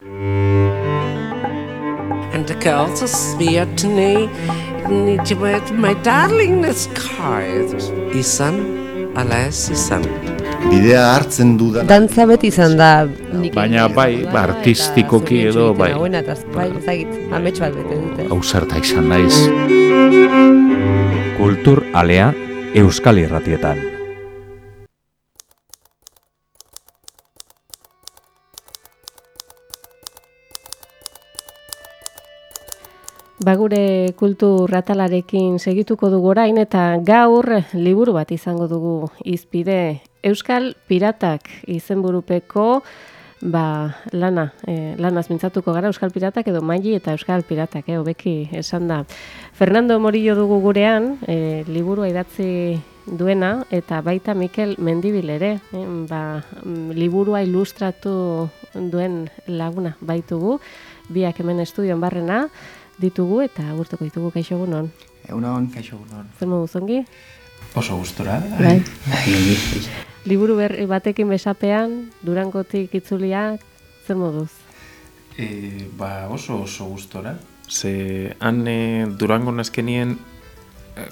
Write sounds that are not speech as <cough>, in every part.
And the girls are smeared to me. Need you with my darling this car. Izan, alas, izan. Bidea hartzen dudan Dantza beti izan da nik Baina bai, ba, artistikoki edo, bai. Hauena, eta bai, ezagit, amets bat bete dute. Ausarta izan naiz. Kultur alea Euskal Irratietan. Ba gure kultur ratalarekin segituko dugu orain eta gaur liburu bat izango dugu izpide Euskal Piratak izenburupeko ba, lana, e, lanaz mintzatuko gara Euskal Piratak edo Maili eta Euskal Piratak, eh, hobeki esan da. Fernando Morillo dugu gurean, e, liburua idatzi duena eta baita Mikel Mendibil ere, eh, ba, liburua ilustratu duen laguna baitugu, biak hemen estudioan barrena, ditugu eta gurtuko ditugu kaixo egunon. Egunon, kaixo egunon. Zer moduz ongi? Oso gustora. Bai. Bai. Liburu berri batekin besapean, Durangotik itzuliak, zer moduz? E, ba oso oso gustora. Ze han e, Durango nazkenien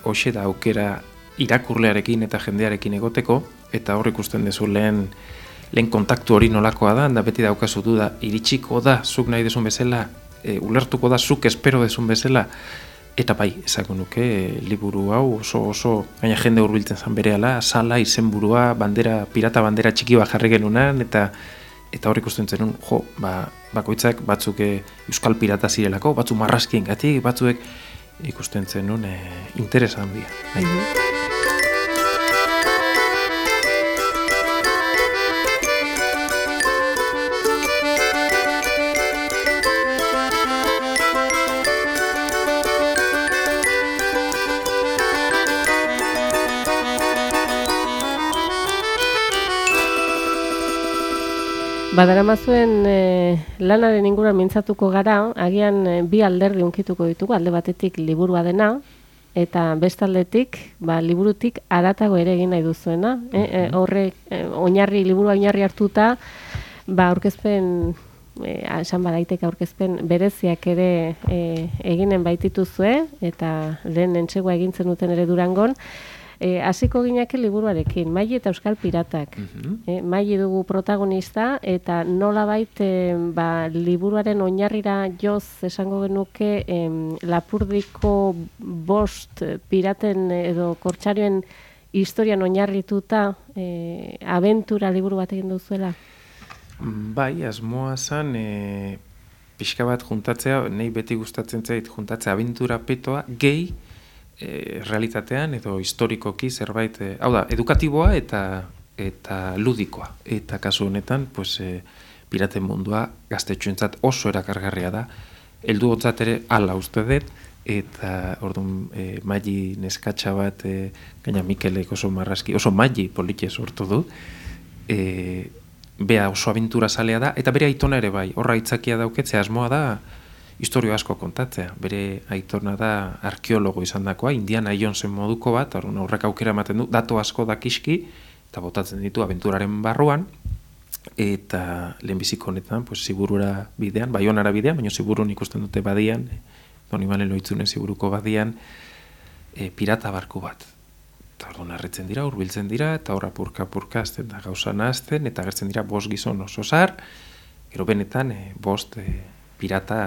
hoxe da aukera irakurlearekin eta jendearekin egoteko, eta hor ikusten duzu lehen lehen kontaktu hori nolakoa da, da beti daukazu du da, iritsiko da, zuk nahi desun bezala, e, ulertuko da, zuk espero desun bezala, Eta bai, ezako nuke, e, liburu hau oso oso, gaina jende hurbiltzen zan berehala, sala, izenburua, bandera, pirata bandera txiki bat jarri genunan, eta eta hor ikusten zenun, jo, ba, bakoitzak batzuk e, euskal pirata zirelako, batzuk marraskien gatik, batzuek ikusten zenun e, interesan bia. Bai. Badaramazuen e, lanaren inguruan mintzatuko gara, agian e, bi alderdi unkituko ditugu, alde batetik liburua dena, eta bestaldetik, ba, liburutik aratago ere egin nahi duzuena. E, e, horre, e, oinarri, liburua oinarri hartuta, ba, aurkezpen, e, esan badaiteke aurkezpen bereziak ere e, eginen baitituzue, eta lehen entxegoa egintzen duten ere durangon, E, hasiko gineke liburuarekin, Maili eta Euskal Piratak. Mm Maili dugu protagonista eta nolabait e, ba, liburuaren oinarrira joz esango genuke em, Lapurdiko bost piraten edo kortsarioen historian oinarrituta e, aventura liburu bat egin duzuela? Bai, asmoa zan, e, pixka bat juntatzea, nei beti gustatzen zait juntatzea aventura petoa, gehi, e, realitatean edo historikoki zerbait, e, hau da, edukatiboa eta eta ludikoa. Eta kasu honetan, pues, e, piraten mundua gaztetxuentzat oso erakargarria da. Eldu hotzat ere ala uste dut, eta orduan e, maili neskatxa bat, e, gaina Mikelek oso marraski, oso maili politxe sortu du, e, bea oso aventura salea da, eta bere aitona ere bai, horra itzakia dauketzea asmoa da, historio asko kontatzea. Bere aitorna da arkeologo izandakoa, Indiana Jonesen moduko bat, orduan aurrak aukera ematen du, dato asko dakiski, eta botatzen ditu aventuraren barruan, eta lehenbiziko honetan, pues, ziburura bidean, baionara bidean, baina ziburun ikusten dute badian, doni balen loitzune ziburuko badian, e, pirata barku bat. Eta orduan harritzen dira, hurbiltzen dira, eta horra purka-purka azten da gauza nahazten, eta gertzen dira bost gizon oso zar, gero benetan e, bost e, pirata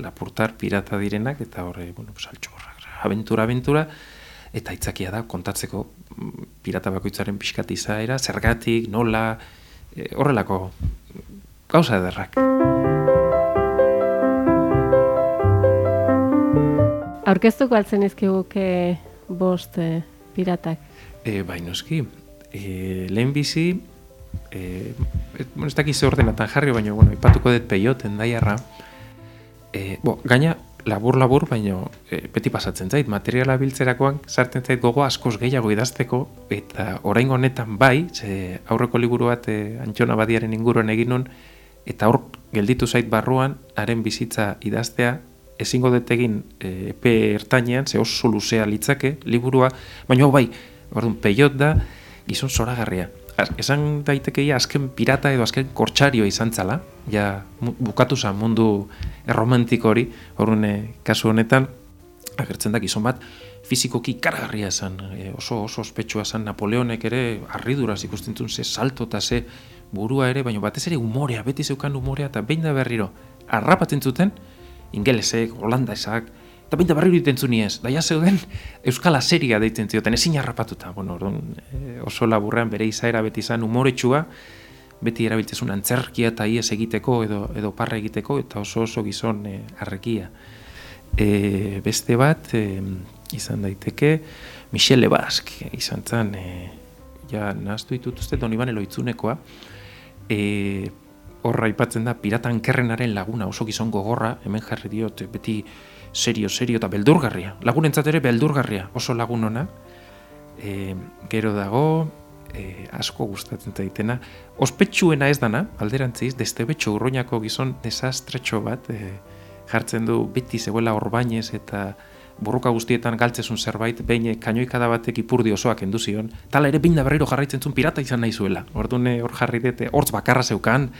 lapurtar pirata direnak eta horre, bueno, saltxorra, aventura, aventura, eta itzakia da kontatzeko mm, pirata bakoitzaren pixkat izaera, zergatik, nola, e, horrelako gauza ederrak. Aurkeztuko altzen izkiguke bost e, piratak? E, Bainoski, e, lehen bizi, e, bueno, ez dakiz ordenatan jarri, baina, bueno, ipatuko dut peioten daiarra, e, bo, gaina labur-labur, baina e, beti pasatzen zait, materiala biltzerakoan sartzen zait gogo askoz gehiago idazteko, eta orain honetan bai, ze aurreko liburu bat e, antxona badiaren inguruan egin nun, eta hor gelditu zait barruan, haren bizitza idaztea, ezingo dut egin e, epe ertainean, ze oso luzea litzake, liburua, baina bai, orduan, peiot da, gizon zoragarria. Esan daitekeia azken pirata edo azken kortsario izan zala, ja bukatu zan mundu erromantiko hori, horren kasu honetan, agertzen da gizon bat, fizikoki ikaragarria esan, oso oso ospetsua esan Napoleonek ere harriduraz ikusten zuen ze salto eta ze burua ere, baina batez ere umorea, beti zeukan umorea, eta behin da berriro, harrapatzen zuten, ingelesek, holandasak, eta behin da berriro iten zuniez, daia zeuden Euskala seria deitzen zioten, ezin harrapatuta, bueno, orduan, eh, oso laburrean bere izaera beti izan umoretsua, beti erabiltzezun antzerkia eta ies egiteko edo, edo parra egiteko, eta oso oso gizon eh, arrekia. E, beste bat, e, izan daiteke, Michel Lebasque izan zen, e, ja, nahaztu ditut uste, Donibane loitzunekoa, e, horra aipatzen da, piratan kerrenaren laguna, oso gizon gogorra, hemen jarri diot, beti serio, serio eta beldurgarria. Lagunentzat ere beldurgarria, oso lagun ona. E, gero dago, e, asko gustatzen zaitena, ospetsuena ez dana, alderantziz, destebetxo urroinako gizon desastretxo bat, e, jartzen du beti zegoela orbainez eta borroka guztietan galtzezun zerbait, behin kainoikada batek ipurdi osoak endu zion, tala ere binda berriro jarraitzen zuen pirata izan nahi zuela. Ordune hor jarri dute, hortz bakarra zeukan,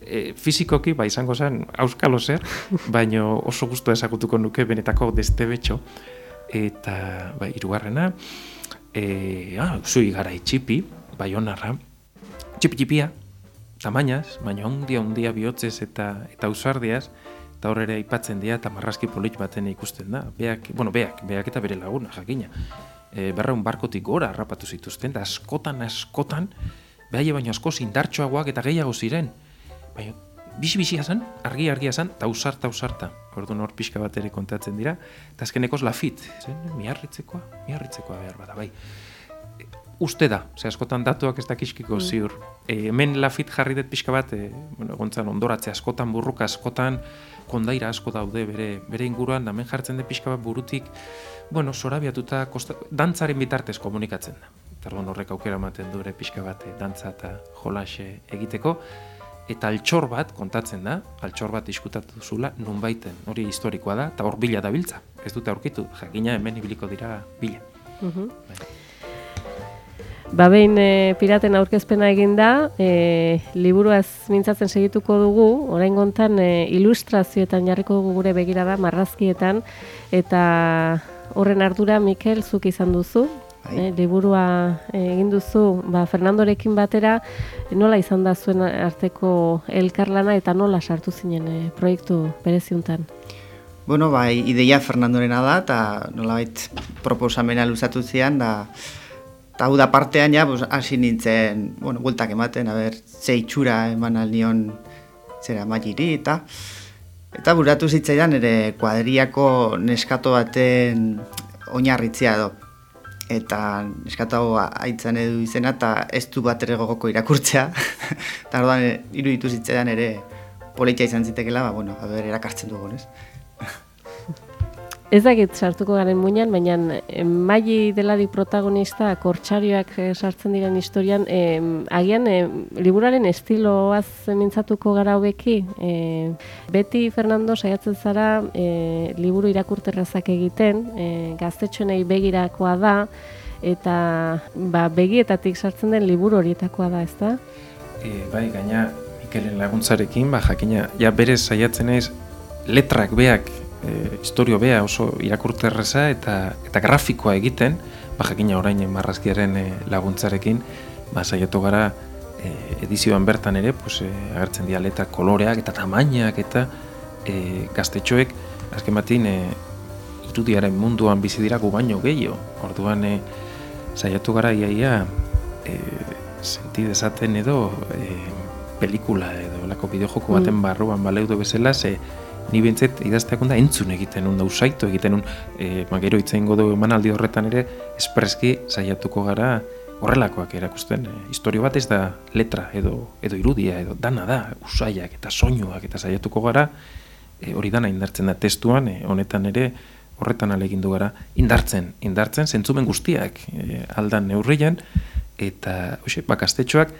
e, fizikoki, ba izango zen, auskalo zer, <laughs> baino oso gustu ezagutuko nuke benetako destebetxo. Eta, ba, irugarrena, e, ah, zui gara itxipi, bai honarra, txipi-txipia, tamainaz, baina ondia ondia bihotzez eta eta ausardiaz, eta hor ere aipatzen dira eta marrazki polit baten ikusten da. Beak, bueno, beak, beak eta bere laguna, jakina. E, berreun barkotik gora harrapatu zituzten, da askotan, askotan, behaie baino asko indartxoagoak eta gehiago ziren. Baina, bisi-bisia zen, argi-argia zen, eta usarta, usarta. Orduan hor pixka bat ere kontatzen dira. Eta azkenekoz lafit, zen, miarritzekoa, miarritzekoa behar bada, bai uste da, ze askotan datuak ez dakiskiko ziur. E, hemen lafit jarri dut pixka bat, e, bueno, gontzan ondoratze askotan, burruka askotan, kondaira asko daude bere, bere inguruan, da hemen jartzen dut pixka bat burutik, bueno, sorabiatuta, kosta, dantzaren bitartez komunikatzen da. Eta orduan horrek aukera ematen du ere pixka bat e, dantza eta jolaxe egiteko, eta altxor bat kontatzen da, altxor bat diskutatu zula, nunbaiten, hori historikoa da, eta hor bila da biltza. Ez dute aurkitu, jakina hemen ibiliko dira bila. Mhm. Ba behin e, piraten aurkezpena egin da, e, liburuaz mintzatzen segituko dugu, orain gontan e, ilustrazioetan jarriko dugu gure begirada, marrazkietan, eta horren ardura Mikel zuk izan duzu, Bai. E, liburua e, egin duzu, ba, Fernandorekin batera, nola izan da zuen arteko elkarlana eta nola sartu zinen e, proiektu bereziuntan? Bueno, bai, ideia Fernandorena da, eta nolabait proposamena luzatu zian, da, eta hau da partean ja, pues, hasi nintzen, bueno, bueltak ematen, a ber, ze itxura eman alnion zera magiri, eta eta buratu zitzaidan ere kuadriako neskato baten oinarritzea edo. Eta neskato hau aitzan edu izena, eta ez du bat ere gogoko irakurtzea. <laughs> eta orduan, iruditu zitzaidan ere politia izan zitekela, ba, bueno, a ber, erakartzen dugu, ez? Ez dakit sartuko garen muinan, baina eh, maili delarik protagonista kortxarioak eh, sartzen diren historian, eh, agian eh, liburaren estiloaz mintzatuko gara hobeki. Eh, beti Fernando saiatzen zara eh, liburu irakurterrazak egiten, eh, gaztetxoenei begirakoa da, eta ba, begietatik sartzen den liburu horietakoa da, ezta? E, bai, gaina Mikelen laguntzarekin, ba, jakina, ja berez saiatzen ez letrak beak, e, historio bea oso irakurterreza eta eta grafikoa egiten, ba, jakina orain marrazkiaren e, laguntzarekin, ba, saiatu gara e, edizioan bertan ere, pues, e, agertzen dira letra koloreak eta tamainak eta e, gaztetxoek, azken batin, e, irudiaren munduan bizi dira gu baino gehiago. Orduan, e, saiatu gara iaia e, senti dezaten edo e, pelikula edo lako bideojoko baten Mm. barruan baleudo bezala, ze ni bintzet idazteak da entzun egiten un, da usaitu egiten un, e, ma gero itzain godo emanaldi horretan ere, espreski saiatuko gara horrelakoak erakusten. E, historio bat ez da letra edo, edo irudia edo dana da, usaiak eta soinuak eta saiatuko gara, e, hori dana indartzen da testuan, e, honetan ere horretan alegindu gara. Indartzen, indartzen zentzumen guztiak e, aldan neurrian. Eta hoxe, bakastetxoak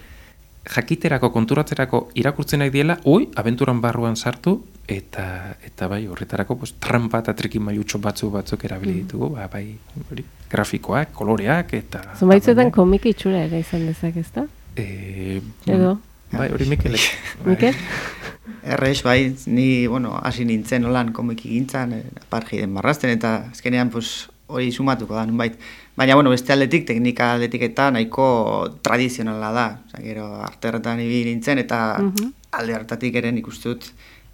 jakiterako konturatzerako irakurtzen nahi diela, oi, abenturan barruan sartu eta eta bai horretarako pues, trampa eta trikin mailutxo batzu batzuk erabili ditugu, ba, bai hori, grafikoak, koloreak eta Zumaitzetan komiki itxura ere izan dezak, ezta? E, Edo? Bai, hori Mikelek. <laughs> Mikel? Errex, bai, ni, bueno, hasi nintzen holan komiki gintzan, eh, apargi den marrazten, eta azkenean, pues, hori sumatuko da, nunbait. Baina, bueno, beste aldetik, teknika aldetik eta nahiko tradizionala da. Osa, gero, arterretan ibi nintzen, eta Mhm. alde hartatik eren ikustut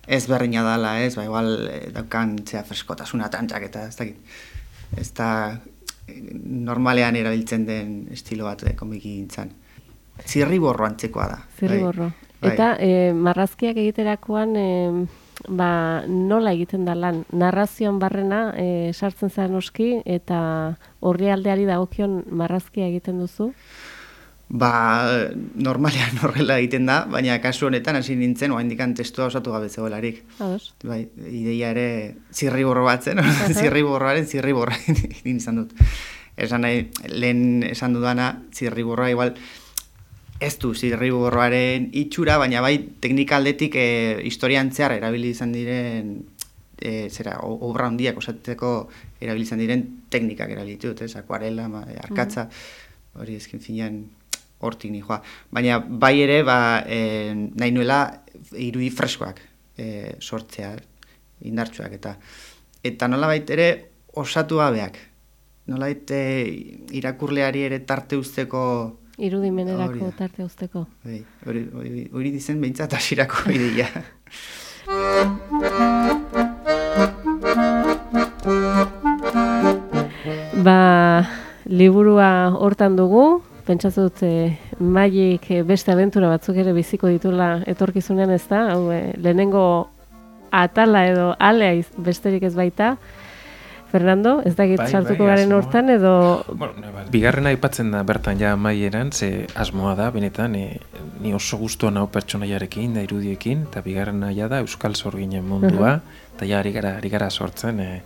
ez berdina dala, ez, ba, igual, eh, daukan, zea, freskotasuna, tantxak, eta ez dakit. Ez da, eh, normalean erabiltzen den estilo bat eh, komiki gintzan. Zirri borro antzekoa da. bai. Zirriborro. Bai. Eta e, marrazkiak egiterakoan e, ba, nola egiten da lan? Narrazioan barrena e, sartzen zara noski eta horri aldeari dagokion marrazkia egiten duzu? Ba, normalean <laughs> horrela egiten da, baina kasu honetan hasi nintzen, oa indikan testua osatu gabe zegoelarik. Bai, ideia ere zirriborro bat zen, <laughs> zirriborroaren zirriborra <laughs> izan dut. Esan nahi, lehen esan dudana, zirriborroa igual ez du zirriborroaren itxura, baina bai teknika aldetik e, historian zehar erabili izan diren e, zera, obra handiak osatzeko erabili izan diren teknikak erabili ditut, ez, akuarela, ma, e, arkatza, hori ezkin finean hortik nijoa. Baina bai ere, ba, e, nahi nuela irudi freskoak e, sortzea, indartsuak eta eta nolabait ere osatu gabeak. Nolabait e, irakurleari ere tarte usteko Hori Irudimenerako da. tarte usteko. Bai, hori, hori, hori dizen behintzat hasierako <laughs> ideia. Ba, liburua hortan dugu, pentsatu dut e, maik e, beste abentura batzuk ere biziko ditula etorkizunean ez da, hau e, lehenengo atala edo alea iz- besterik ez baita. Fernando, ez dakit Bai, sartuko bai, garen hortan edo Bueno, bigarrena aipatzen da bertan ja maieran, ze asmoa da, benetan, e, ni oso guztua nau pertsonaiarekin, da irudiekin, eta bigarrena ja da Euskal Sorginen mundua, eta ja ari gara, ari gara sortzen, e,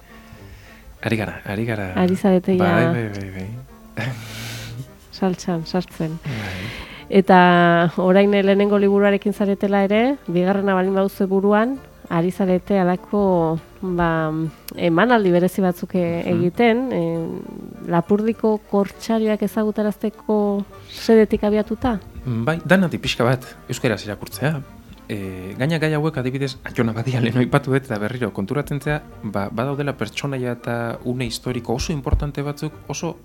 ari gara, ari gara. Ari zarete ja. Bai, bai, bai, bai. <laughs> saltsan, sartzen. bai. Eta orain lehenengo liburuarekin zaretela ere, bigarrena balin baduzu buruan, ari zarete alako ba, emanaldi berezi batzuk e- egiten, e, lapurdiko kortxarioak ezagutarazteko sedetik abiatuta? Bai, danatik pixka bat, euskaraz irakurtzea. E, gaina gai hauek adibidez, Jona Badia lehen aipatu dut eta berriro konturatzen zea, ba, badaudela pertsonaia eta une historiko oso importante batzuk, oso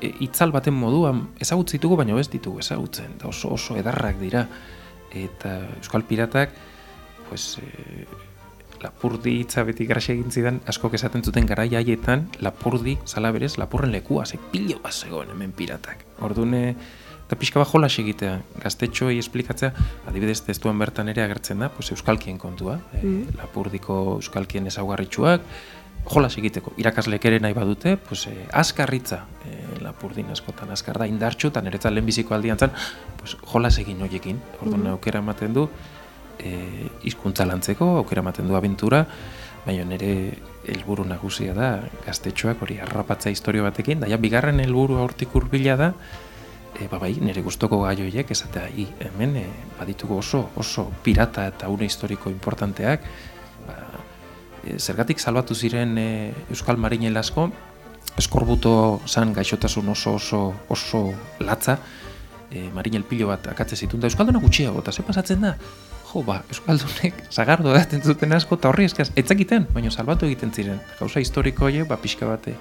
e, itzal baten moduan ezagutzen ditugu, baina ez ditugu ezagutzen, da oso oso edarrak dira. Eta Euskal Piratak, pues, e, lapurdi hitza beti graxia egin zidan, askok esaten zuten garai haietan, lapurdi, zala berez, lapurren lekua, ze pilo bat zegoen hemen piratak. Ordune, eta pixka bat jolas egitea, gaztetxoei esplikatzea, adibidez testuan bertan ere agertzen da, pues, euskalkien kontua, e, lapurdiko euskalkien ezaugarritxuak, jolas egiteko, irakasleek ere nahi badute, pues, e, askarritza, e, lapurdin askotan askar da, indartxu, eta niretzat lehenbiziko aldian zan, pues, jolas egin hoiekin, orduan aukera ematen du, e, hizkuntza lantzeko, aukera ematen du abentura, baina nire helburu nagusia da gaztetxoak hori harrapatza historio batekin, da ja bigarren helburua hortik hurbila da, e, ba bai, nire gustoko gai esatea, i, hemen e, baditugu oso oso pirata eta une historiko importanteak, ba, e, zergatik salbatu ziren e, Euskal Marinel asko, eskorbuto zan gaixotasun oso oso oso latza, e, marinel pilo bat akatze zituen, da Euskalduna gutxiago, eta ze pasatzen da? Jo, ba, Euskaldunek sagardo edaten zuten asko, eta horri eskaz, etzakiten, baina salbatu egiten ziren. Gauza historiko horiek, ba, pixka bate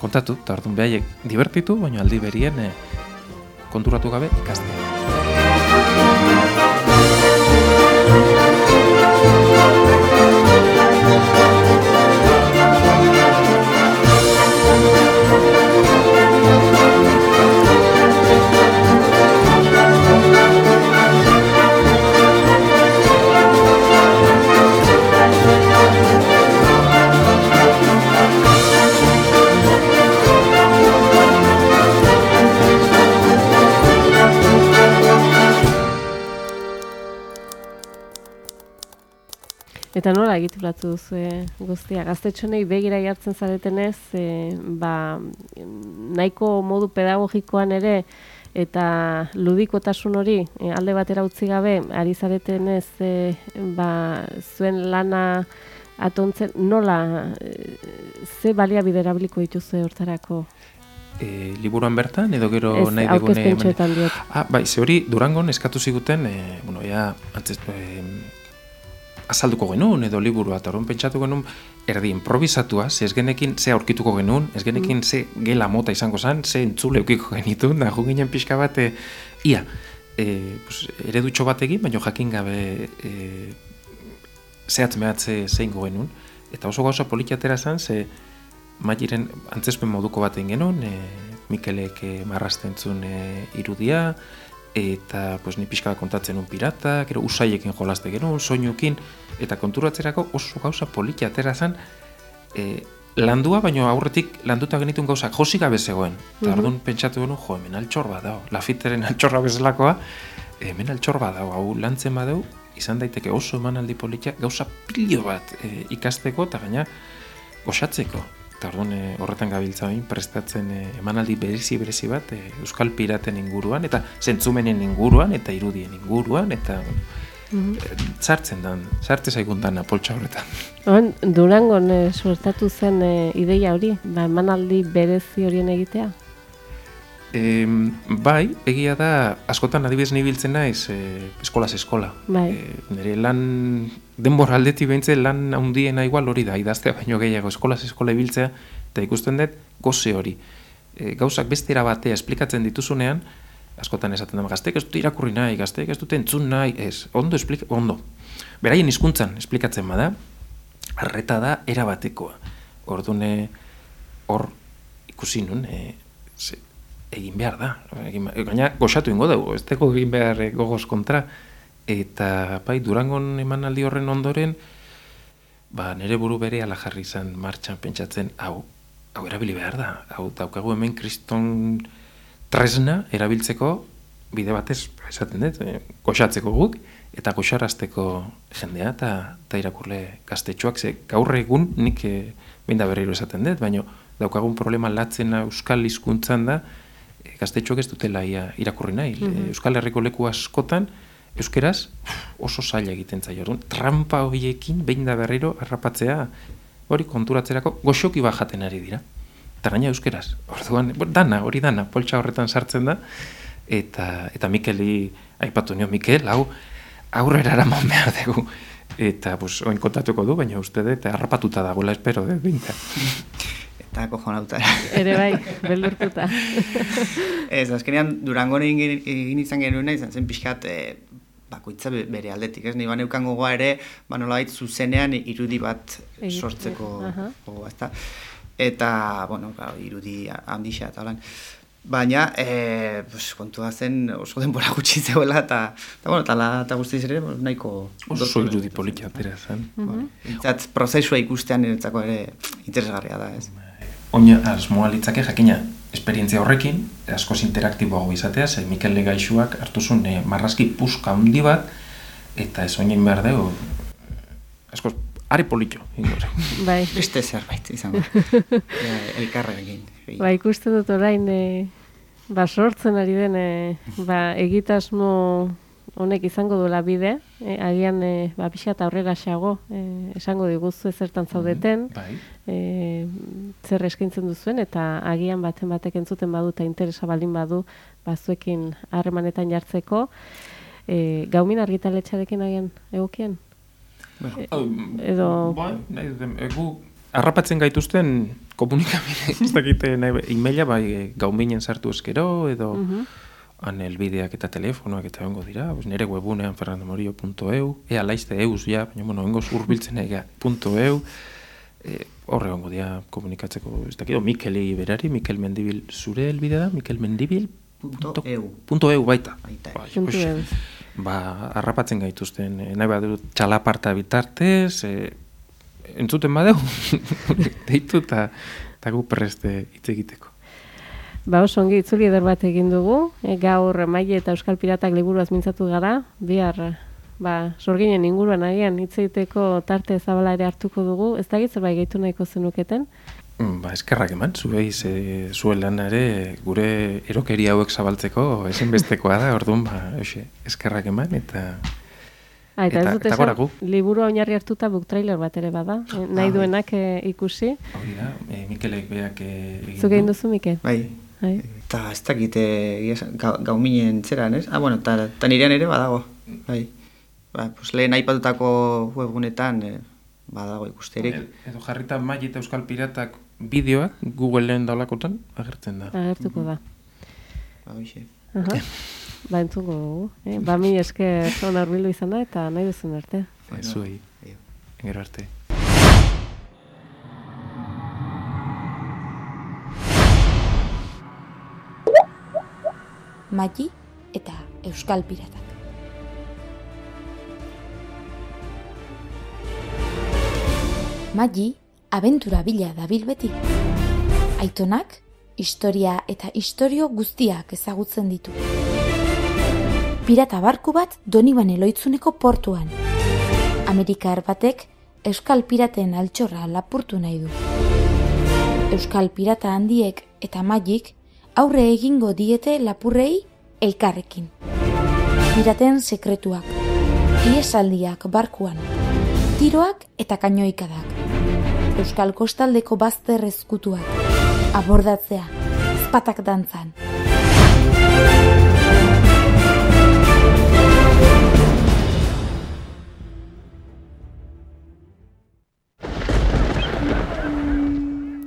kontatu, eta orduan behaiek divertitu, baina aldi berien e, konturatu gabe ikastea. Eta nola egituratu duzu guztia? Gaztetxonei begira jartzen zaretenez, e, ba, nahiko modu pedagogikoan ere eta ludikotasun hori e, alde batera utzi gabe ari zaretenez e, ba, zuen lana atontzen nola e, ze baliabide erabiliko dituzue hortarako? e, liburuan bertan, edo gero Ez, nahi dugune... aurkezpentxoetan diot. Ah, bai, ze hori Durangon eskatu ziguten, e, bueno, ja, antzez, e, azalduko genuen, edo liburua, eta horren pentsatu genuen, erdi improvisatua, ze ez genekin ze aurkituko genuen, ez genekin ze gela mota izango zen, ze entzule eukiko genitun, da ju ginen pixka bat, e, ia, e, pues, eredutxo bat egin, baina jakin gabe e, zehatz mehatze zein genuen, eta oso gauza politiatera zen, ze mairen antzespen moduko bat egin genuen, e, Mikelek e, marrastentzun e, irudia, eta pues, ni pixka kontatzen un pirata, gero usaiekin jolazte genuen, soinukin, eta konturatzerako oso gauza politiatera zen, e, landua, baino aurretik landuta genitun gauzak josik gabe zegoen. Eta Mhm. orduan pentsatu genuen, jo, hemen altxor bat dago, lafiteren altxorra bezalakoa, hemen altxor bat dago, hau lantzen badau, izan daiteke oso emanaldi politia, gauza pilo bat e, ikasteko, eta gaina goxatzeko. Eta orduan e, horretan gabiltza bain, prestatzen e, emanaldi berezi berezi bat e, Euskal Piraten inguruan, eta zentzumenen inguruan, eta irudien inguruan, eta Mhm. e, sartzen dan, sartze zaigun dana poltsa horretan. Durangon e, suertatu zen e, ideia hori, ba, emanaldi berezi horien egitea? E, bai, egia da, askotan adibidez nahi biltzen naiz, e, eskolaz eskola. Bai. E, nire lan, denbora aldetik behintzen lan handiena igual hori da, idaztea baino gehiago, eskolaz eskola ibiltzea, eta ikusten dut, goze hori. E, gauzak bestera batea esplikatzen dituzunean, askotan esaten da, gazteek ez dute irakurri nahi, gazteek ez dute entzun nahi, ez, ondo, esplika, ondo. Beraien hizkuntzan esplikatzen bada, arreta da erabatekoa. Ordune hor ikusi nun, e, ze, egin behar da. Egin, gaina goxatu ingo dugu, ez teko egin behar eh, gogoz kontra. Eta bai, Durangon emanaldi horren ondoren, ba, nire buru bere ala jarri izan martxan pentsatzen, hau, hau erabili behar da. Hau, daukagu hemen kriston tresna erabiltzeko bide batez, esaten dut, eh, goxatzeko guk, eta goxarazteko jendea eta, eta irakurle gaztetxoak, ze gaur egun nik e, behin berriro esaten dut, baina daukagun problema latzena euskal hizkuntzan da, gaztetxoak ez dutela ia irakurri nahi. E, Euskal Herriko leku askotan, euskeraz oso zaila egiten zaio. Orduan, trampa horiekin behin da berriro harrapatzea hori konturatzerako goxoki bajaten ari dira. Eta gaina euskeraz. Orduan, dana, hori dana, poltsa horretan sartzen da, eta, eta Mikeli, aipatu nio, Mikel, hau, aurrera eraman behar dugu. Eta, pues, oin kontatuko du, baina uste dut, harrapatuta dagoela espero, dut, binka. <laughs> Eta kojonauta. Ere bai, beldurtuta. <laughs> Ez, azkenean Durangon egin, egin izan genuena izan zen pixkat e, bakoitza be- bere aldetik, ez? Ni ban eukan gogoa ere, ba nolabait zuzenean irudi bat Egitea, sortzeko aha. gogoa, ezta? Eta, bueno, claro, irudi handixa eta holan. Baina, e, pues, kontua zen oso denbora gutxi zegoela, eta, eta, bueno, eta, la, eta guztiz ere, nahiko... Oso irudi politia atera zen. Intzat, prozesua ikustean niretzako ere interesgarria da, ez? Oina asmoa litzake jakina esperientzia horrekin, askoz interaktiboago izatea, ze Mikel Legaixuak hartu zuen eh, marrazki puska handi bat, eta ez oinain behar dugu, askoz, are politxo, ingore. <laughs> bai. Beste zerbait izango. ja, <laughs> elkarrekin. Ba, ikusten dut orain, e, ba, sortzen ari den, e, ba, egitasmo honek izango duela bide, e, agian, e, ba, pixat aurrera xago, e, esango diguzu ezertan zaudeten, Bai. e, zer eskaintzen duzuen, eta agian baten batek entzuten badu eta interesa baldin badu, ba, zuekin harremanetan jartzeko, e, gaumin argitaletxarekin agian egokien? edo- Bai, nahi duten, e, gu harrapatzen gaituzten komunikabide, ez dakite nahi, e-maila bai gauminen sartu eskero, edo Mhm. han elbideak eta telefonoak eta egongo dira, pues nire webunean fernandomorio.eu, ea laizte eus ja, baina bueno, hengoz urbiltzen ega .eu, e, horre egongo dira komunikatzeko, ez dakit, o Mikeli berari, Mikel Mendibil zure elbidea da, Mikel Mendibil Punto eu. punto eu baita. Baita. Bai, Punto pues, eu. Ba, harrapatzen gaituzten, e, nahi badut txalaparta bitartez, e, entzuten badeu, <laughs> deitu eta eta gu preste hitz egiteko. Ba, oso ongi itzuli eder bat egin dugu, e, gaur maile eta Euskal Piratak liburuaz mintzatu gara, bihar ba, sorginen inguruan agian hitz egiteko tarte zabala ere hartuko dugu, ez da zerbait gehitu nahiko zenuketen? Mm, Ba, eskerrak eman, zuei ze zuen lan ere gure erokeria hauek zabaltzeko ezinbestekoa da, orduan, ba, hoxe, eskerrak eman eta Ah, eta, Eta- ez dut liburua oinarri hartuta book trailer bat ere bada, e, nahi Ah, bai. duenak e, ikusi. hori da, e, Mikelek beak e, egin Zuk egin du. duzu, Mikel? Bai, Bai. Eta ez dakite gau, gau minen zeran, ez? Ah, bueno, eta ta nirean ere badago. Bai. Ba, pues lehen aipatutako webgunetan eh, badago ikusterik. Edo jarrita Magi eta Euskal Piratak bideoak Googleen daulakotan agertzen da. Agertuko da. Ba, hoxe. Aha. ba, entzuko dugu. Eh? Ba, mi esker zon arbildu izan da, eta nahi duzun arte. Bueno, Zuei. Gero arte. Magi eta Euskal Piratak. Magi, abentura bila dabil beti. Aitonak, historia eta historio guztiak ezagutzen ditu. Pirata barku bat Doniban eloitzuneko portuan. Amerikar batek Euskal Piraten altxorra lapurtu nahi du. Euskal Pirata handiek eta magik aurre egingo diete lapurrei elkarrekin. Piraten sekretuak, iesaldiak barkuan, tiroak eta kainoikadak. Euskal kostaldeko bazter ezkutuak, abordatzea, ezpatak dantzan.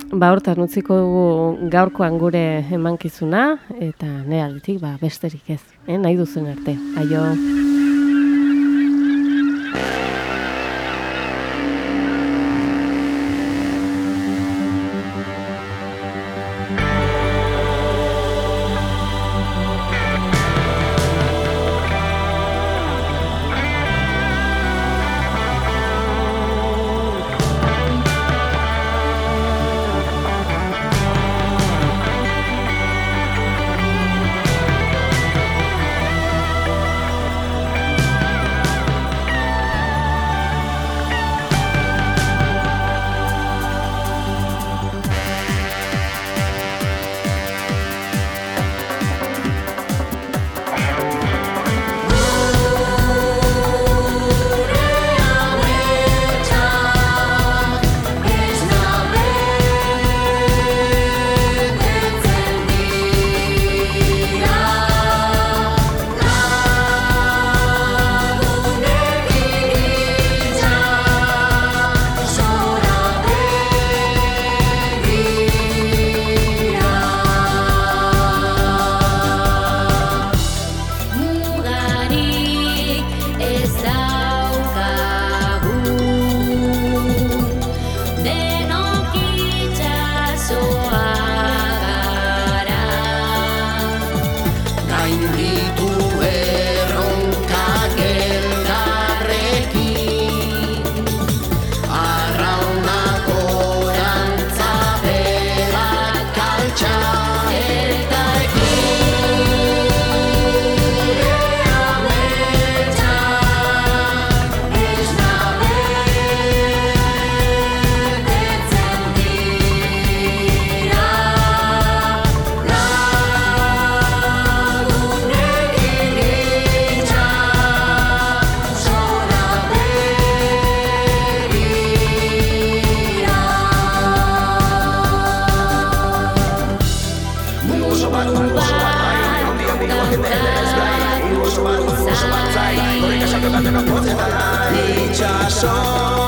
Ba, hortan utziko dugu gaurkoan gure emankizuna, eta ne aldetik, ba, besterik ez. Eh? Nahi duzun arte. Aio. Tu é que la son.